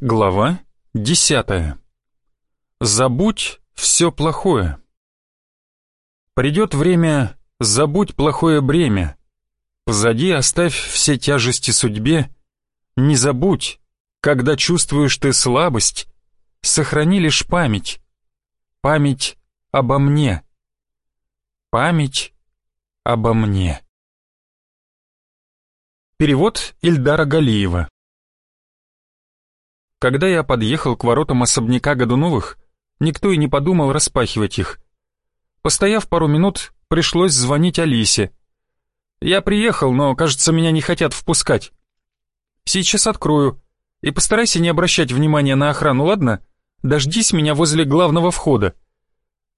Глава десятая. Забудь все плохое. Придет время, забудь плохое бремя. Позади оставь все тяжести судьбе. Не забудь, когда чувствуешь ты слабость, сохрани лишь память. Память обо мне. Память обо мне. Перевод Ильдара Галиева. Когда я подъехал к воротам особняка Годуновых, никто и не подумал распахивать их. Постояв пару минут, пришлось звонить Алисе. «Я приехал, но, кажется, меня не хотят впускать. Сейчас открою. И постарайся не обращать внимания на охрану, ладно? Дождись меня возле главного входа».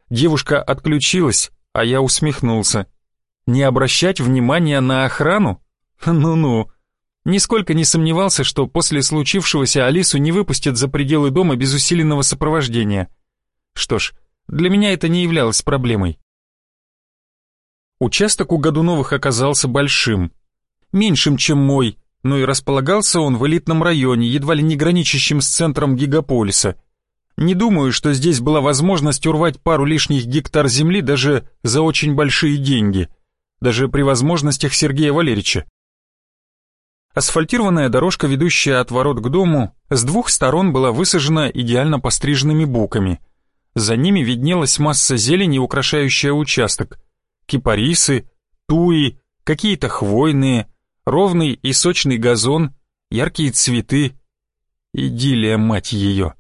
Девушка отключилась, а я усмехнулся. «Не обращать внимания на охрану? Ну-ну». Нисколько не сомневался, что после случившегося Алису не выпустят за пределы дома без усиленного сопровождения. Что ж, для меня это не являлось проблемой. Участок у Годуновых оказался большим. Меньшим, чем мой, но и располагался он в элитном районе, едва ли не граничащем с центром гигаполиса. Не думаю, что здесь была возможность урвать пару лишних гектар земли даже за очень большие деньги, даже при возможностях Сергея Валерьевича. Асфальтированная дорожка, ведущая от ворот к дому, с двух сторон была высажена идеально постриженными буками. За ними виднелась масса зелени, украшающая участок. Кипарисы, туи, какие-то хвойные, ровный и сочный газон, яркие цветы. Идиллия, мать ее.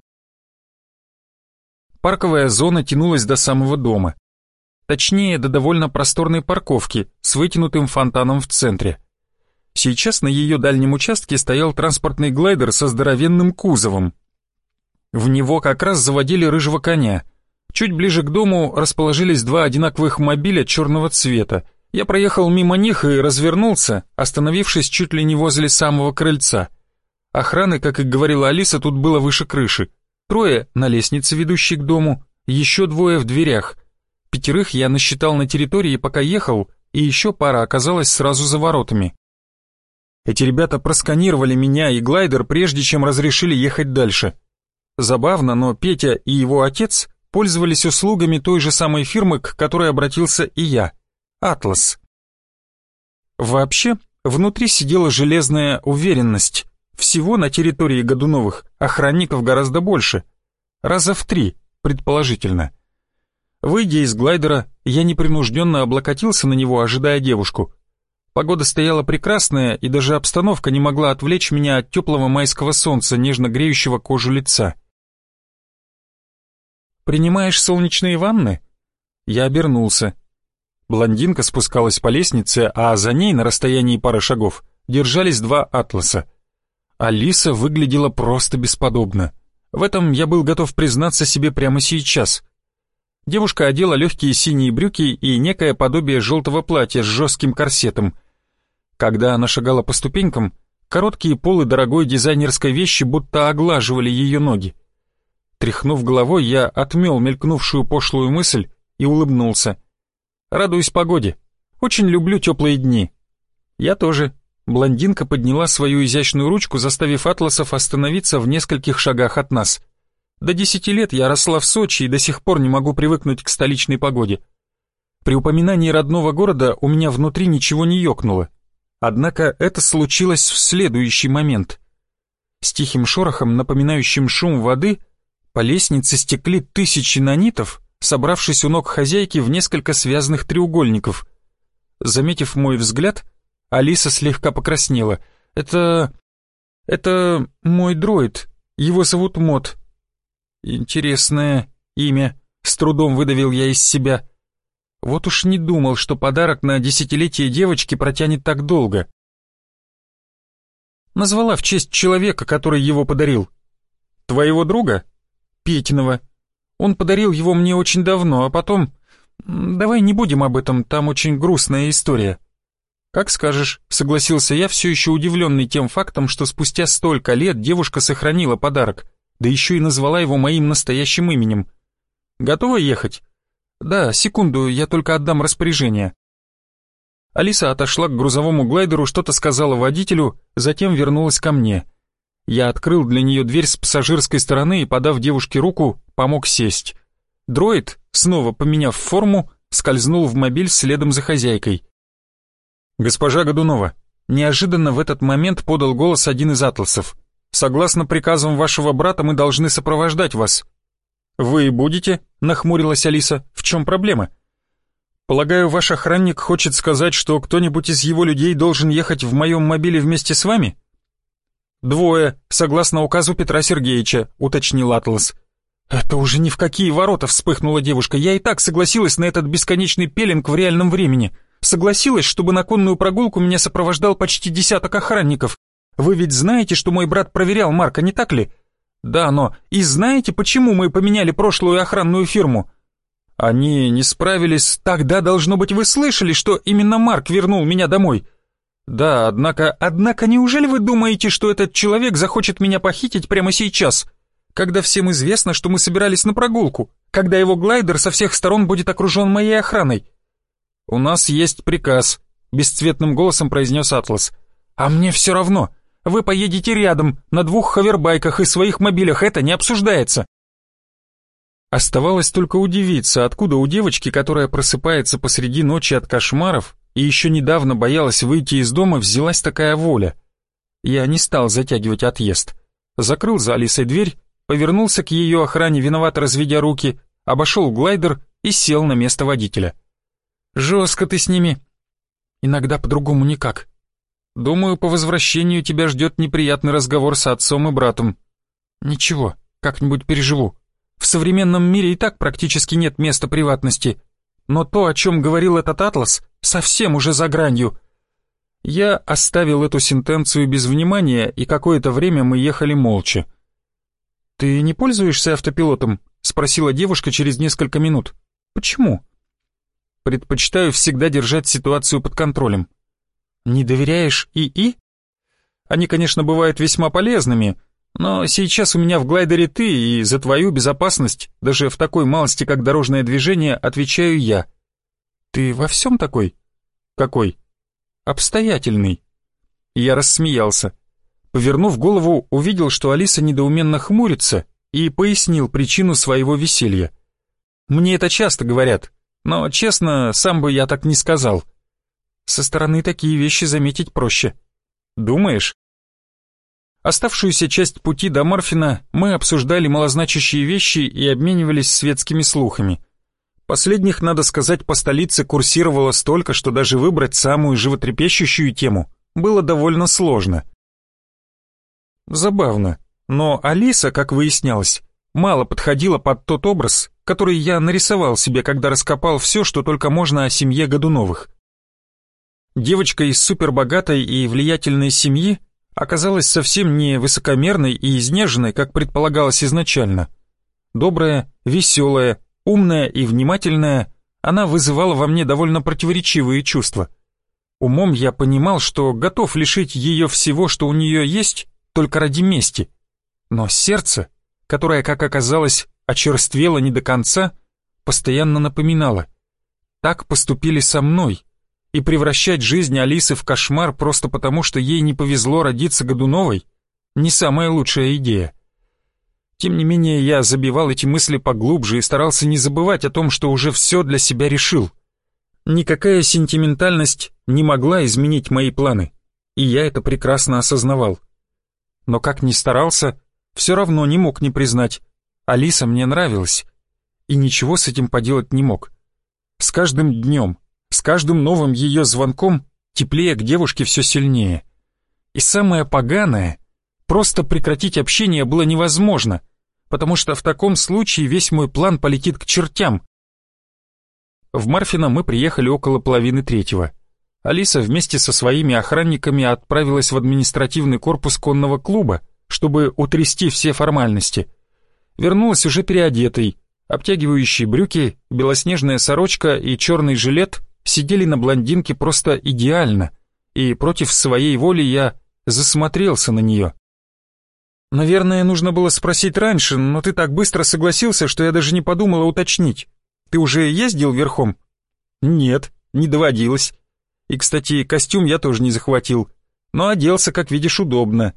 Парковая зона тянулась до самого дома. Точнее, до довольно просторной парковки с вытянутым фонтаном в центре. Сейчас на ее дальнем участке стоял транспортный глайдер со здоровенным кузовом. В него как раз заводили рыжего коня. Чуть ближе к дому расположились два одинаковых мобиля черного цвета. Я проехал мимо них и развернулся, остановившись чуть ли не возле самого крыльца. Охраны, как и говорила Алиса, тут было выше крыши. Трое на лестнице, ведущей к дому, еще двое в дверях. Пятерых я насчитал на территории, пока ехал, и еще пара оказалась сразу за воротами. Эти ребята просканировали меня и глайдер, прежде чем разрешили ехать дальше. Забавно, но Петя и его отец пользовались услугами той же самой фирмы, к которой обратился и я — «Атлас». Вообще, внутри сидела железная уверенность. Всего на территории Годуновых охранников гораздо больше. Раза в три, предположительно. Выйдя из глайдера, я непринужденно облокотился на него, ожидая девушку — Погода стояла прекрасная, и даже обстановка не могла отвлечь меня от теплого майского солнца, нежно греющего кожу лица. «Принимаешь солнечные ванны?» Я обернулся. Блондинка спускалась по лестнице, а за ней, на расстоянии пары шагов, держались два атласа. Алиса выглядела просто бесподобно. В этом я был готов признаться себе прямо сейчас. Девушка одела легкие синие брюки и некое подобие желтого платья с жестким корсетом. Когда она шагала по ступенькам, короткие полы дорогой дизайнерской вещи будто оглаживали ее ноги. Тряхнув головой, я отмел мелькнувшую пошлую мысль и улыбнулся. «Радуюсь погоде. Очень люблю теплые дни». «Я тоже». Блондинка подняла свою изящную ручку, заставив атласов остановиться в нескольких шагах от нас. До десяти лет я росла в Сочи и до сих пор не могу привыкнуть к столичной погоде. При упоминании родного города у меня внутри ничего не ёкнуло. Однако это случилось в следующий момент. С тихим шорохом, напоминающим шум воды, по лестнице стекли тысячи нанитов, собравшись у ног хозяйки в несколько связанных треугольников. Заметив мой взгляд, Алиса слегка покраснела. «Это... это мой дроид. Его зовут Мот. Интересное имя, с трудом выдавил я из себя. Вот уж не думал, что подарок на десятилетие девочки протянет так долго. Назвала в честь человека, который его подарил. Твоего друга? Петиного. Он подарил его мне очень давно, а потом... Давай не будем об этом, там очень грустная история. Как скажешь, согласился я, все еще удивленный тем фактом, что спустя столько лет девушка сохранила подарок да еще и назвала его моим настоящим именем. Готова ехать? Да, секунду, я только отдам распоряжение. Алиса отошла к грузовому глайдеру, что-то сказала водителю, затем вернулась ко мне. Я открыл для нее дверь с пассажирской стороны и, подав девушке руку, помог сесть. Дроид, снова поменяв форму, скользнул в мобиль следом за хозяйкой. «Госпожа Годунова», неожиданно в этот момент подал голос один из атласов. «Согласно приказам вашего брата мы должны сопровождать вас». «Вы будете?» — нахмурилась Алиса. «В чем проблема?» «Полагаю, ваш охранник хочет сказать, что кто-нибудь из его людей должен ехать в моем мобиле вместе с вами?» «Двое, согласно указу Петра Сергеевича», — уточнил Атлас. «Это уже ни в какие ворота!» — вспыхнула девушка. «Я и так согласилась на этот бесконечный пеленг в реальном времени. Согласилась, чтобы на конную прогулку меня сопровождал почти десяток охранников. Вы ведь знаете, что мой брат проверял Марка, не так ли?» «Да, но... И знаете, почему мы поменяли прошлую охранную фирму?» «Они не справились. Тогда, должно быть, вы слышали, что именно Марк вернул меня домой?» «Да, однако... Однако, неужели вы думаете, что этот человек захочет меня похитить прямо сейчас, когда всем известно, что мы собирались на прогулку, когда его глайдер со всех сторон будет окружен моей охраной?» «У нас есть приказ», — бесцветным голосом произнес Атлас. «А мне все равно. Вы поедете рядом, на двух хавербайках и своих мобилях, это не обсуждается». Оставалось только удивиться, откуда у девочки, которая просыпается посреди ночи от кошмаров, и еще недавно боялась выйти из дома, взялась такая воля. Я не стал затягивать отъезд. Закрыл за Алисой дверь, повернулся к ее охране, виновато разведя руки, обошел глайдер и сел на место водителя. «Жестко ты с ними». «Иногда по-другому никак. Думаю, по возвращению тебя ждет неприятный разговор с отцом и братом». «Ничего, как-нибудь переживу. В современном мире и так практически нет места приватности. Но то, о чем говорил этот атлас, совсем уже за гранью. Я оставил эту сентенцию без внимания, и какое-то время мы ехали молча. «Ты не пользуешься автопилотом?» — спросила девушка через несколько минут. «Почему?» «Предпочитаю всегда держать ситуацию под контролем». «Не доверяешь ИИ?» «Они, конечно, бывают весьма полезными, но сейчас у меня в глайдере ты, и за твою безопасность, даже в такой малости, как дорожное движение, отвечаю я». «Ты во всем такой?» «Какой?» «Обстоятельный». Я рассмеялся. Повернув голову, увидел, что Алиса недоуменно хмурится, и пояснил причину своего веселья. «Мне это часто говорят, но, честно, сам бы я так не сказал. Со стороны такие вещи заметить проще. Думаешь?» Оставшуюся часть пути до Марфина мы обсуждали малозначащие вещи и обменивались светскими слухами. Последних, надо сказать, по столице курсировало столько, что даже выбрать самую животрепещущую тему было довольно сложно. Забавно, но Алиса, как выяснялось, мало подходила под тот образ, который я нарисовал себе, когда раскопал все, что только можно о семье Годуновых. Девочка из супербогатой и влиятельной семьи оказалась совсем не высокомерной и изнеженной, как предполагалось изначально. Добрая, веселая, Умная и внимательная, она вызывала во мне довольно противоречивые чувства. Умом я понимал, что готов лишить ее всего, что у нее есть, только ради мести. Но сердце, которое, как оказалось, очерствело не до конца, постоянно напоминало. Так поступили со мной, и превращать жизнь Алисы в кошмар просто потому, что ей не повезло родиться Годуновой, не самая лучшая идея. Тем не менее, я забивал эти мысли поглубже и старался не забывать о том, что уже все для себя решил. Никакая сентиментальность не могла изменить мои планы, и я это прекрасно осознавал. Но как ни старался, все равно не мог не признать. Алиса мне нравилась, и ничего с этим поделать не мог. С каждым днем, с каждым новым ее звонком теплее к девушке все сильнее. И самое поганое, просто прекратить общение было невозможно — потому что в таком случае весь мой план полетит к чертям. В Марфино мы приехали около половины третьего. Алиса вместе со своими охранниками отправилась в административный корпус конного клуба, чтобы утрясти все формальности. Вернулась уже переодетой, обтягивающие брюки, белоснежная сорочка и черный жилет сидели на блондинке просто идеально, и против своей воли я засмотрелся на нее. Наверное, нужно было спросить раньше, но ты так быстро согласился, что я даже не подумала уточнить. Ты уже ездил верхом? Нет, не доводилось. И, кстати, костюм я тоже не захватил, но оделся, как видишь, удобно.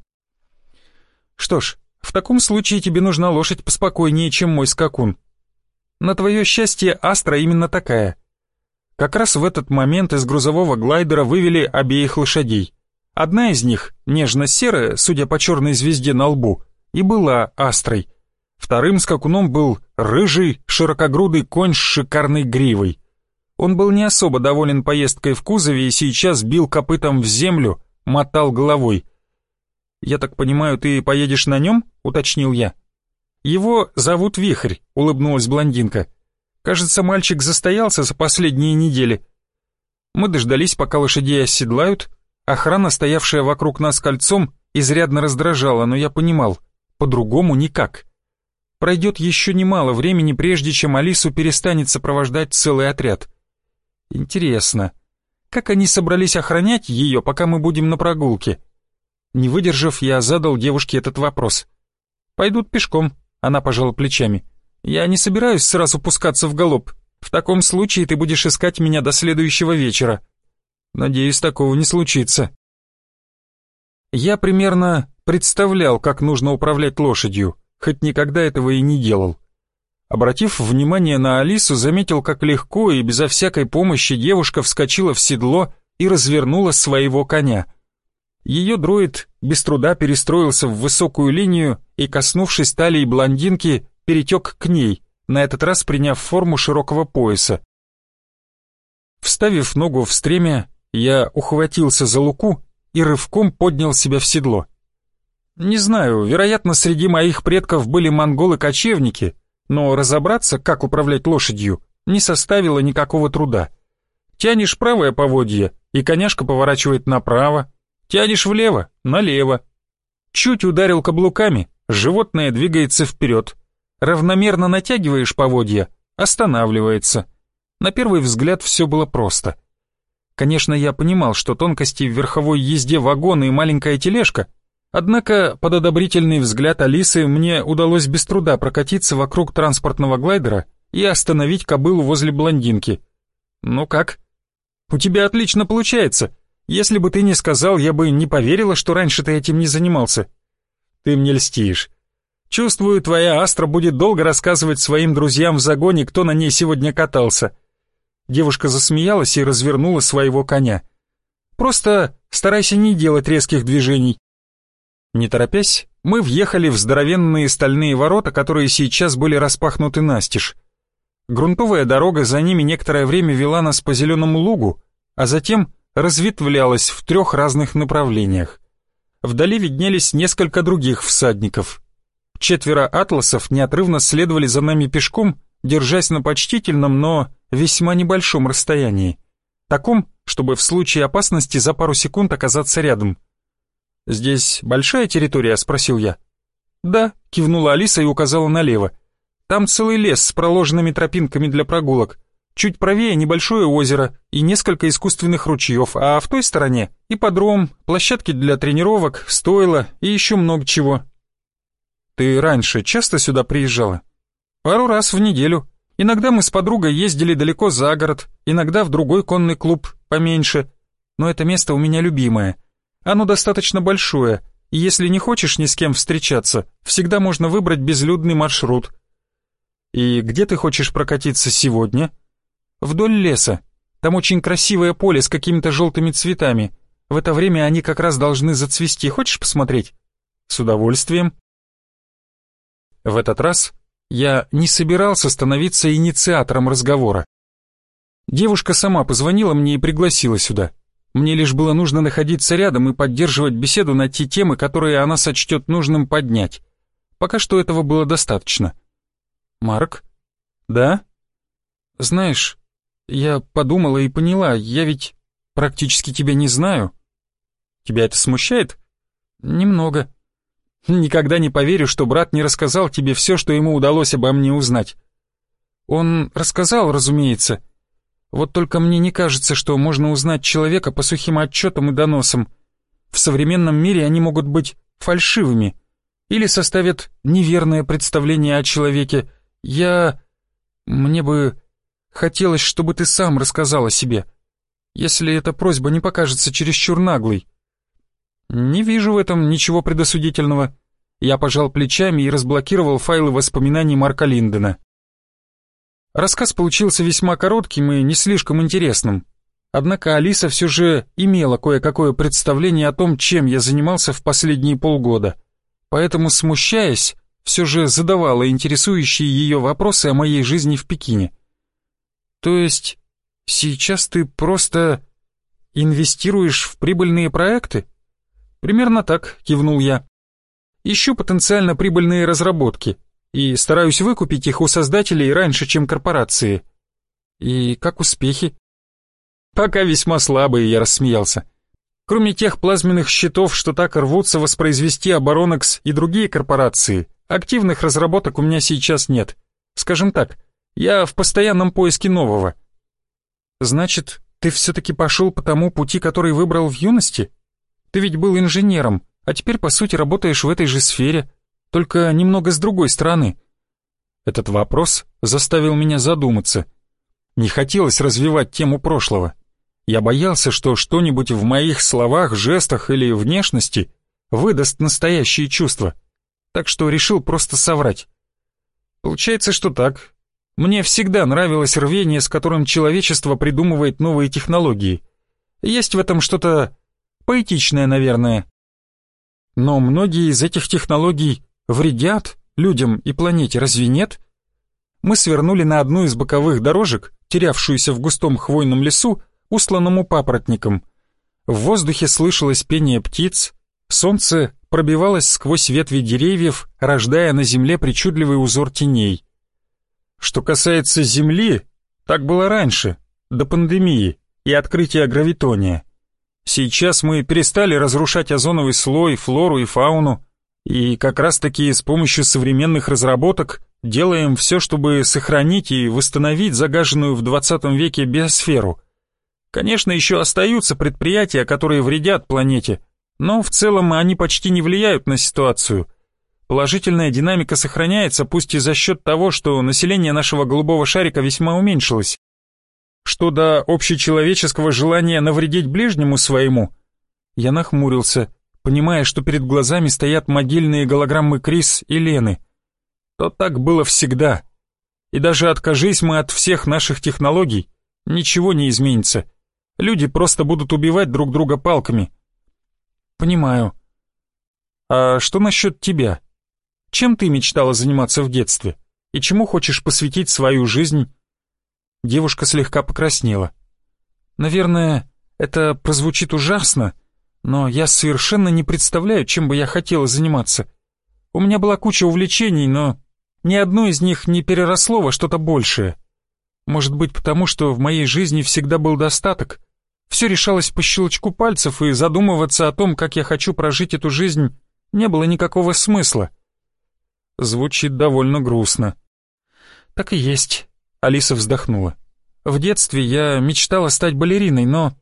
Что ж, в таком случае тебе нужна лошадь поспокойнее, чем мой скакун. На твое счастье, Астра именно такая. Как раз в этот момент из грузового глайдера вывели обеих лошадей. Одна из них, нежно-серая, судя по черной звезде на лбу, и была Астрой. Вторым скакуном был рыжий, широкогрудый конь с шикарной гривой. Он был не особо доволен поездкой в кузове и сейчас бил копытом в землю, мотал головой. «Я так понимаю, ты поедешь на нем?» — уточнил я. «Его зовут Вихрь», — улыбнулась блондинка. «Кажется, мальчик застоялся за последние недели». Мы дождались, пока лошадей оседлают. Охрана, стоявшая вокруг нас кольцом, изрядно раздражала, но я понимал, по-другому никак. Пройдет еще немало времени, прежде чем Алису перестанет сопровождать целый отряд. Интересно, как они собрались охранять ее, пока мы будем на прогулке? Не выдержав, я задал девушке этот вопрос. «Пойдут пешком», — она пожала плечами. «Я не собираюсь сразу пускаться в галоп. В таком случае ты будешь искать меня до следующего вечера. Надеюсь, такого не случится». Я примерно представлял, как нужно управлять лошадью, хоть никогда этого и не делал. Обратив внимание на Алису, заметил, как легко и безо всякой помощи девушка вскочила в седло и развернула своего коня. Ее дроид без труда перестроился в высокую линию и, коснувшись талии блондинки, перетек к ней, на этот раз приняв форму широкого пояса. Вставив ногу в стремя, я ухватился за луку и рывком поднял себя в седло. Не знаю, вероятно, среди моих предков были монголы-кочевники, но разобраться, как управлять лошадью, не составило никакого труда. Тянешь правое поводье, и коняшка поворачивает направо, тянешь влево, налево. Чуть ударил каблуками, животное двигается вперед. Равномерно натягиваешь поводья, останавливается. На первый взгляд все было просто. Конечно, я понимал, что тонкости в верховой езде вагона и маленькая тележка Однако под одобрительный взгляд Алисы мне удалось без труда прокатиться вокруг транспортного глайдера и остановить кобылу возле блондинки. «Ну как?» «У тебя отлично получается. Если бы ты не сказал, я бы не поверила, что раньше ты этим не занимался». «Ты мне льстишь. Чувствую, твоя Астра будет долго рассказывать своим друзьям в загоне, кто на ней сегодня катался». Девушка засмеялась и развернула своего коня. «Просто старайся не делать резких движений. Не торопясь, мы въехали в здоровенные стальные ворота, которые сейчас были распахнуты настежь. Грунтовая дорога за ними некоторое время вела нас по зеленому лугу, а затем разветвлялась в трех разных направлениях. Вдали виднелись несколько других всадников. Четверо атласов неотрывно следовали за нами пешком, держась на почтительном, но весьма небольшом расстоянии. Таком, чтобы в случае опасности за пару секунд оказаться рядом — «Здесь большая территория?» — спросил я. «Да», — кивнула Алиса и указала налево. «Там целый лес с проложенными тропинками для прогулок. Чуть правее небольшое озеро и несколько искусственных ручьев, а в той стороне — ипподром, площадки для тренировок, стойла и еще много чего». «Ты раньше часто сюда приезжала?» «Пару раз в неделю. Иногда мы с подругой ездили далеко за город, иногда в другой конный клуб, поменьше. Но это место у меня любимое. Оно достаточно большое, и если не хочешь ни с кем встречаться, всегда можно выбрать безлюдный маршрут. И где ты хочешь прокатиться сегодня? Вдоль леса. Там очень красивое поле с какими-то желтыми цветами. В это время они как раз должны зацвести. Хочешь посмотреть? С удовольствием. В этот раз я не собирался становиться инициатором разговора. Девушка сама позвонила мне и пригласила сюда. Мне лишь было нужно находиться рядом и поддерживать беседу на те темы, которые она сочтет нужным поднять. Пока что этого было достаточно. «Марк?» «Да?» «Знаешь, я подумала и поняла, я ведь практически тебя не знаю». «Тебя это смущает?» «Немного». «Никогда не поверю, что брат не рассказал тебе все, что ему удалось обо мне узнать». «Он рассказал, разумеется». Вот только мне не кажется, что можно узнать человека по сухим отчетам и доносам. В современном мире они могут быть фальшивыми или составят неверное представление о человеке. Я... Мне бы хотелось, чтобы ты сам рассказал о себе, если эта просьба не покажется чересчур наглой. Не вижу в этом ничего предосудительного. Я пожал плечами и разблокировал файлы воспоминаний Марка Линдена. Рассказ получился весьма коротким и не слишком интересным. Однако Алиса все же имела кое-какое представление о том, чем я занимался в последние полгода. Поэтому, смущаясь, все же задавала интересующие ее вопросы о моей жизни в Пекине. То есть, сейчас ты просто инвестируешь в прибыльные проекты? Примерно так, кивнул я. Ищу потенциально прибыльные разработки и стараюсь выкупить их у создателей раньше, чем корпорации. И как успехи? Пока весьма слабые, я рассмеялся. Кроме тех плазменных щитов, что так рвутся воспроизвести Оборонекс и другие корпорации, активных разработок у меня сейчас нет. Скажем так, я в постоянном поиске нового. Значит, ты все-таки пошел по тому пути, который выбрал в юности? Ты ведь был инженером, а теперь, по сути, работаешь в этой же сфере, только немного с другой стороны. Этот вопрос заставил меня задуматься. Не хотелось развивать тему прошлого. Я боялся, что что-нибудь в моих словах, жестах или внешности выдаст настоящие чувства. Так что решил просто соврать. Получается, что так. Мне всегда нравилось рвение, с которым человечество придумывает новые технологии. Есть в этом что-то поэтичное, наверное. Но многие из этих технологий вредят людям и планете, разве нет? Мы свернули на одну из боковых дорожек, терявшуюся в густом хвойном лесу, усланному папоротником. В воздухе слышалось пение птиц, солнце пробивалось сквозь ветви деревьев, рождая на земле причудливый узор теней. Что касается Земли, так было раньше, до пандемии и открытия гравитония. Сейчас мы перестали разрушать озоновый слой, флору и фауну, и как раз-таки с помощью современных разработок делаем все, чтобы сохранить и восстановить загаженную в 20 веке биосферу. Конечно, еще остаются предприятия, которые вредят планете, но в целом они почти не влияют на ситуацию. Положительная динамика сохраняется, пусть и за счет того, что население нашего голубого шарика весьма уменьшилось. Что до общечеловеческого желания навредить ближнему своему, я нахмурился, понимая, что перед глазами стоят могильные голограммы Крис и Лены. То так было всегда. И даже откажись мы от всех наших технологий, ничего не изменится. Люди просто будут убивать друг друга палками. Понимаю. А что насчет тебя? Чем ты мечтала заниматься в детстве? И чему хочешь посвятить свою жизнь? Девушка слегка покраснела. Наверное, это прозвучит ужасно, но я совершенно не представляю, чем бы я хотела заниматься. У меня была куча увлечений, но ни одно из них не переросло во что-то большее. Может быть, потому что в моей жизни всегда был достаток. Все решалось по щелчку пальцев, и задумываться о том, как я хочу прожить эту жизнь, не было никакого смысла. Звучит довольно грустно. Так и есть. Алиса вздохнула. «В детстве я мечтала стать балериной, но...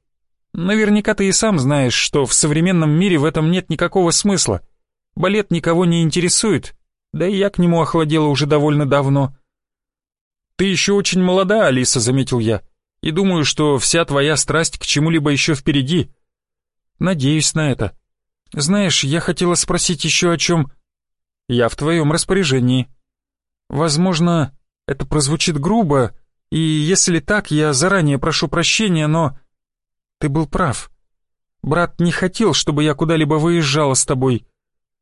Наверняка ты и сам знаешь, что в современном мире в этом нет никакого смысла. Балет никого не интересует, да и я к нему охладела уже довольно давно». «Ты еще очень молода, Алиса», — заметил я, «и думаю, что вся твоя страсть к чему-либо еще впереди». «Надеюсь на это. Знаешь, я хотела спросить еще о чем...» «Я в твоем распоряжении». «Возможно, это прозвучит грубо, и если так, я заранее прошу прощения, но... Ты был прав. Брат не хотел, чтобы я куда-либо выезжала с тобой.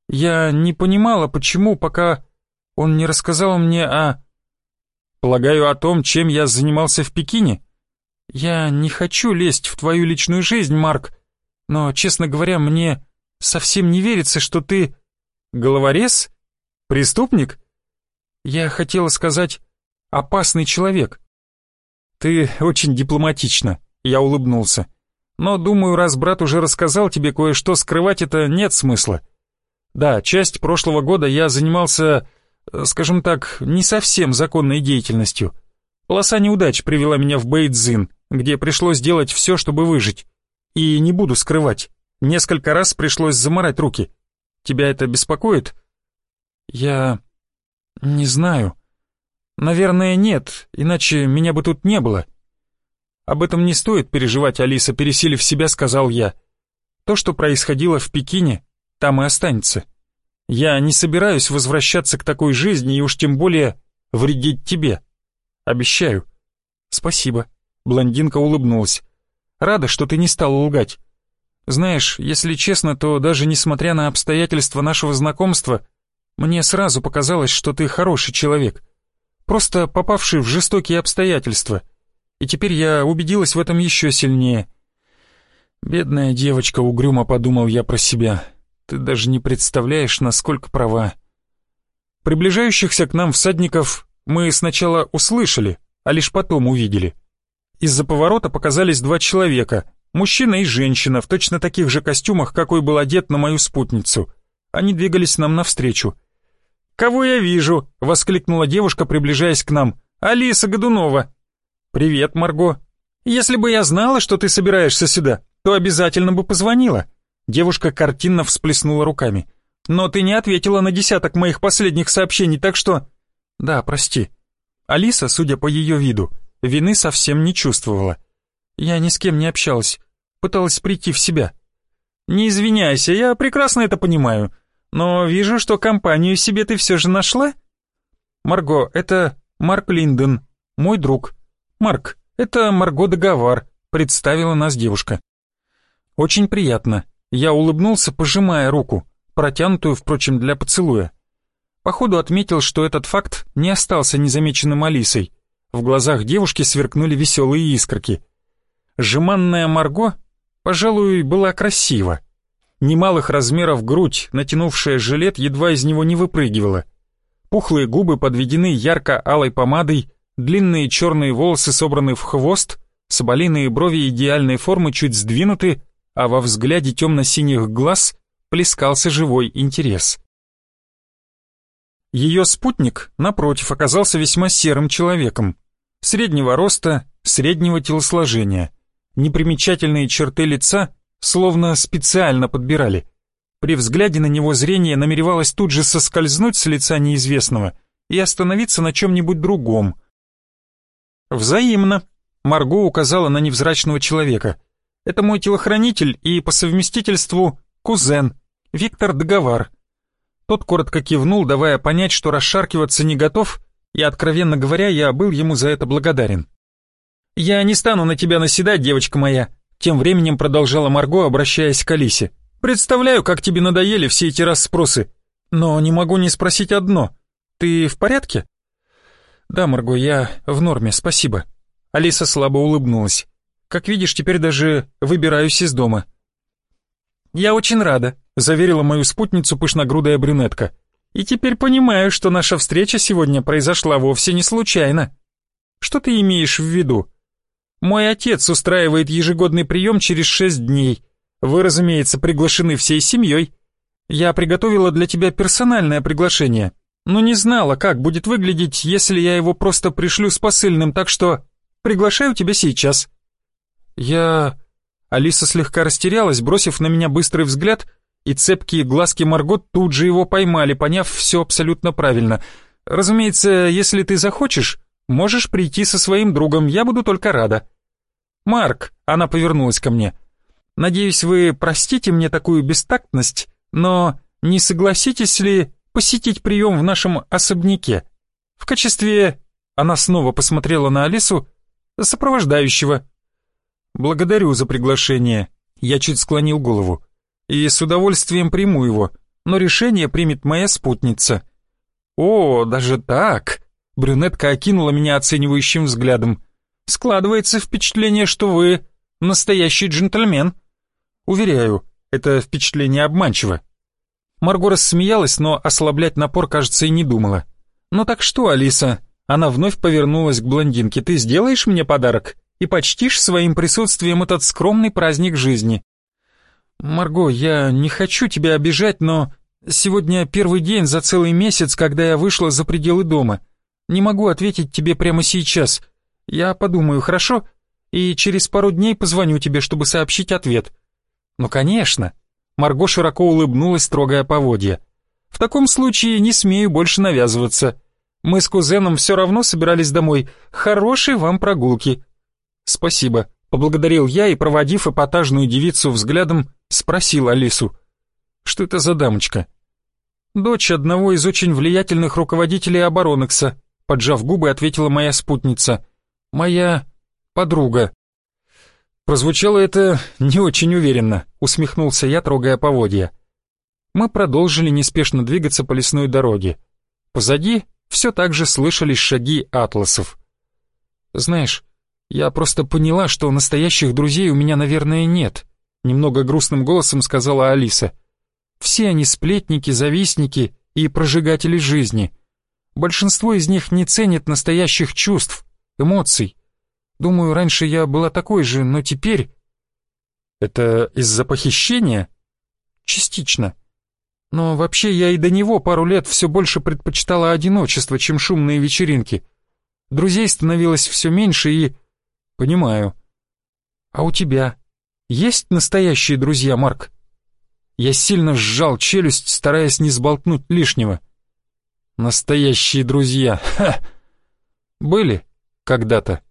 Я не понимала, почему, пока он не рассказал мне о... Полагаю, о том, чем я занимался в Пекине? Я не хочу лезть в твою личную жизнь, Марк, но, честно говоря, мне совсем не верится, что ты... Головорез? Преступник? Я хотела сказать опасный человек. Ты очень дипломатична, я улыбнулся. Но думаю, раз брат уже рассказал тебе кое-что, скрывать это нет смысла. Да, часть прошлого года я занимался, э, скажем так, не совсем законной деятельностью. Полоса неудач привела меня в Бейдзин, где пришлось делать все, чтобы выжить. И не буду скрывать, несколько раз пришлось заморать руки. Тебя это беспокоит? Я... не знаю. «Наверное, нет, иначе меня бы тут не было». «Об этом не стоит переживать, Алиса», пересилив себя, сказал я. «То, что происходило в Пекине, там и останется. Я не собираюсь возвращаться к такой жизни и уж тем более вредить тебе. Обещаю. Спасибо. Блондинка улыбнулась. Рада, что ты не стал лгать. Знаешь, если честно, то даже несмотря на обстоятельства нашего знакомства, мне сразу показалось, что ты хороший человек, просто попавший в жестокие обстоятельства. И теперь я убедилась в этом еще сильнее. Бедная девочка, угрюмо подумал я про себя. Ты даже не представляешь, насколько права. Приближающихся к нам всадников мы сначала услышали, а лишь потом увидели. Из-за поворота показались два человека, мужчина и женщина, в точно таких же костюмах, какой был одет на мою спутницу. Они двигались нам навстречу. «Кого я вижу?» — воскликнула девушка, приближаясь к нам. «Алиса Годунова». «Привет, Марго. Если бы я знала, что ты собираешься сюда, то обязательно бы позвонила». Девушка картинно всплеснула руками. «Но ты не ответила на десяток моих последних сообщений, так что...» «Да, прости». Алиса, судя по ее виду, вины совсем не чувствовала. Я ни с кем не общалась, пыталась прийти в себя. «Не извиняйся, я прекрасно это понимаю. Но вижу, что компанию себе ты все же нашла. Марго, это Марк Линден, мой друг. Марк, это Марго Договор, представила нас девушка. Очень приятно. Я улыбнулся, пожимая руку, протянутую, впрочем, для поцелуя. Походу отметил, что этот факт не остался незамеченным Алисой. В глазах девушки сверкнули веселые искорки. Жеманная Марго, пожалуй, была красива Немалых размеров грудь, натянувшая жилет, едва из него не выпрыгивала. Пухлые губы подведены ярко-алой помадой, длинные черные волосы собраны в хвост, соболиные брови идеальной формы чуть сдвинуты, а во взгляде темно-синих глаз плескался живой интерес. Ее спутник, напротив, оказался весьма серым человеком. Среднего роста, среднего телосложения. Непримечательные черты лица словно специально подбирали. При взгляде на него зрение намеревалось тут же соскользнуть с лица неизвестного и остановиться на чем-нибудь другом. «Взаимно», — Марго указала на невзрачного человека. «Это мой телохранитель и по совместительству кузен, Виктор Договар». Тот коротко кивнул, давая понять, что расшаркиваться не готов, и, откровенно говоря, я был ему за это благодарен. «Я не стану на тебя наседать, девочка моя», тем временем продолжала Марго, обращаясь к Алисе. «Представляю, как тебе надоели все эти расспросы. Но не могу не спросить одно. Ты в порядке?» «Да, Марго, я в норме, спасибо». Алиса слабо улыбнулась. «Как видишь, теперь даже выбираюсь из дома». «Я очень рада», — заверила мою спутницу пышногрудая брюнетка. «И теперь понимаю, что наша встреча сегодня произошла вовсе не случайно. Что ты имеешь в виду?» Мой отец устраивает ежегодный прием через шесть дней. Вы, разумеется, приглашены всей семьей. Я приготовила для тебя персональное приглашение, но не знала, как будет выглядеть, если я его просто пришлю с посыльным, так что приглашаю тебя сейчас». «Я...» Алиса слегка растерялась, бросив на меня быстрый взгляд, и цепкие глазки Маргот тут же его поймали, поняв все абсолютно правильно. «Разумеется, если ты захочешь, Можешь прийти со своим другом, я буду только рада». «Марк», — она повернулась ко мне, — «надеюсь, вы простите мне такую бестактность, но не согласитесь ли посетить прием в нашем особняке? В качестве...» Она снова посмотрела на Алису, сопровождающего. «Благодарю за приглашение», — я чуть склонил голову. «И с удовольствием приму его, но решение примет моя спутница». «О, даже так!» Брюнетка окинула меня оценивающим взглядом. «Складывается впечатление, что вы настоящий джентльмен». «Уверяю, это впечатление обманчиво». Марго рассмеялась, но ослаблять напор, кажется, и не думала. «Ну так что, Алиса?» Она вновь повернулась к блондинке. «Ты сделаешь мне подарок и почтишь своим присутствием этот скромный праздник жизни?» «Марго, я не хочу тебя обижать, но сегодня первый день за целый месяц, когда я вышла за пределы дома. Не могу ответить тебе прямо сейчас. Я подумаю, хорошо? И через пару дней позвоню тебе, чтобы сообщить ответ». «Ну, конечно». Марго широко улыбнулась, трогая поводья. «В таком случае не смею больше навязываться. Мы с кузеном все равно собирались домой. Хорошей вам прогулки». «Спасибо», — поблагодарил я и, проводив эпатажную девицу взглядом, спросил Алису. «Что это за дамочка?» Дочь одного из очень влиятельных руководителей Оборонекса, поджав губы, ответила моя спутница. Моя подруга. Прозвучало это не очень уверенно, усмехнулся я, трогая поводья. Мы продолжили неспешно двигаться по лесной дороге. Позади все так же слышались шаги атласов. Знаешь, я просто поняла, что настоящих друзей у меня, наверное, нет, немного грустным голосом сказала Алиса. Все они сплетники, завистники и прожигатели жизни. Большинство из них не ценит настоящих чувств, эмоций. Думаю, раньше я была такой же, но теперь... Это из-за похищения? Частично. Но вообще я и до него пару лет все больше предпочитала одиночество, чем шумные вечеринки. Друзей становилось все меньше и... Понимаю. А у тебя есть настоящие друзья, Марк? Я сильно сжал челюсть, стараясь не сболтнуть лишнего. Настоящие друзья, ха! Были когда-то.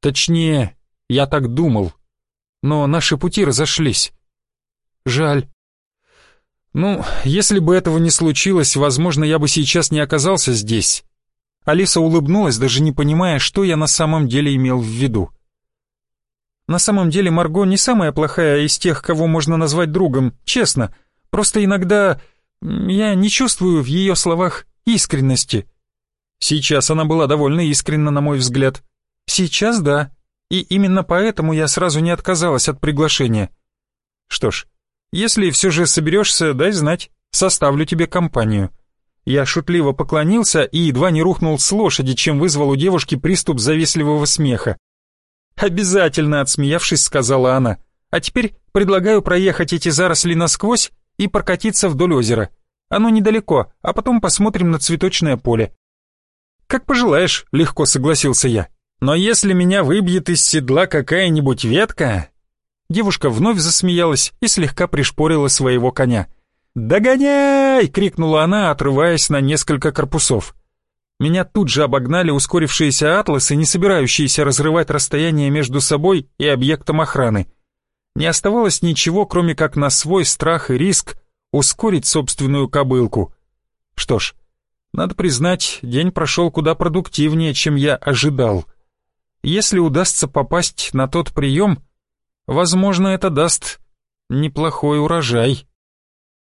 Точнее, я так думал. Но наши пути разошлись. Жаль. Ну, если бы этого не случилось, возможно, я бы сейчас не оказался здесь. Алиса улыбнулась, даже не понимая, что я на самом деле имел в виду. На самом деле Марго не самая плохая из тех, кого можно назвать другом, честно. Просто иногда я не чувствую в ее словах искренности. Сейчас она была довольно искренна, на мой взгляд. Сейчас да. И именно поэтому я сразу не отказалась от приглашения. Что ж, если все же соберешься, дай знать, составлю тебе компанию. Я шутливо поклонился и едва не рухнул с лошади, чем вызвал у девушки приступ завистливого смеха. «Обязательно», — отсмеявшись, сказала она. «А теперь предлагаю проехать эти заросли насквозь и прокатиться вдоль озера. Оно недалеко, а потом посмотрим на цветочное поле». «Как пожелаешь», — легко согласился я. «Но если меня выбьет из седла какая-нибудь ветка...» Девушка вновь засмеялась и слегка пришпорила своего коня. «Догоняй!» — крикнула она, отрываясь на несколько корпусов. Меня тут же обогнали ускорившиеся атласы, не собирающиеся разрывать расстояние между собой и объектом охраны. Не оставалось ничего, кроме как на свой страх и риск ускорить собственную кобылку. Что ж, надо признать, день прошел куда продуктивнее, чем я ожидал. Если удастся попасть на тот прием, возможно, это даст неплохой урожай.